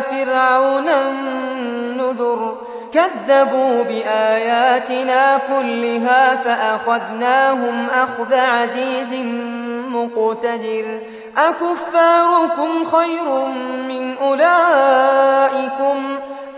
فرعون النذر. كذبوا بآياتنا كلها فأخذناهم أخذ عزيز مقتدر. أكفاركم خير من أولئكم؟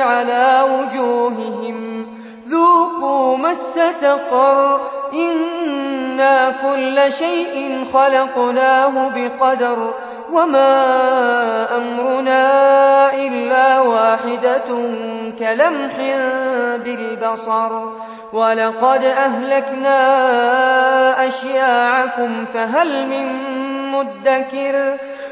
على وجوههم. ذوقوا مس سقر. إنا كل شيء خلقناه بقدر. وما أمرنا إلا واحدة كلمح بالبصر. ولقد أهلكنا أشياعكم فهل من مدكر؟